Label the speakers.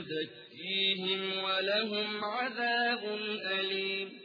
Speaker 1: يزكيهم ولهم عذاب أليم